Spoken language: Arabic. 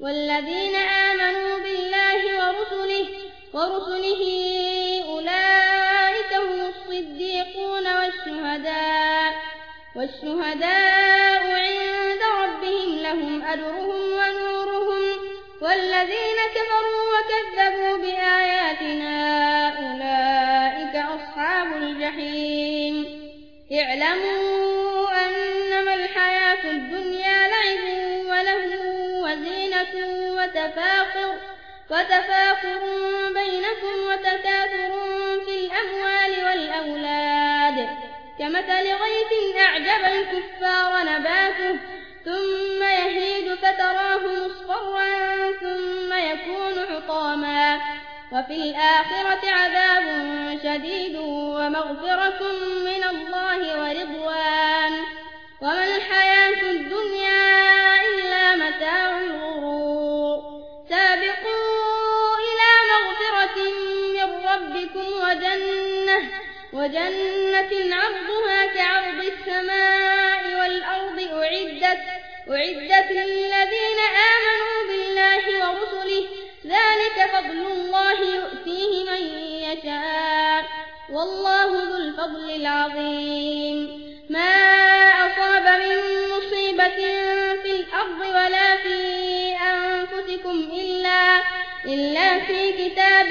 والذين آمنوا بالله ورسله ورسله أولئك هم الصديقون والشهداء والشهداء عند ربهم لهم أجرهم ونورهم. والذين كفروا وكذبوا بآياتنا أولئك أصحاب الجحيم. اعلموا أنما الحياة الدنيا وزينة وتفاخر وتفاخر بينكم وتكاثر في الأموال والأولاد. كمثل غيث أعجب الكفار نباته ثم يهيد فتراه مصفرا ثم يكون حطاما وفي الآخرة عذاب شديد ومغفرة من وجنة وجنة عرضها كعرض السماء والأرض أعدت أعدت للذين آمنوا بالله ورسله. ذلك فضل الله يؤتيه من يشاء والله ذو الفضل العظيم. ما أصاب من مصيبة في الأرض ولا في أنفسكم إلا, إلا في كتاب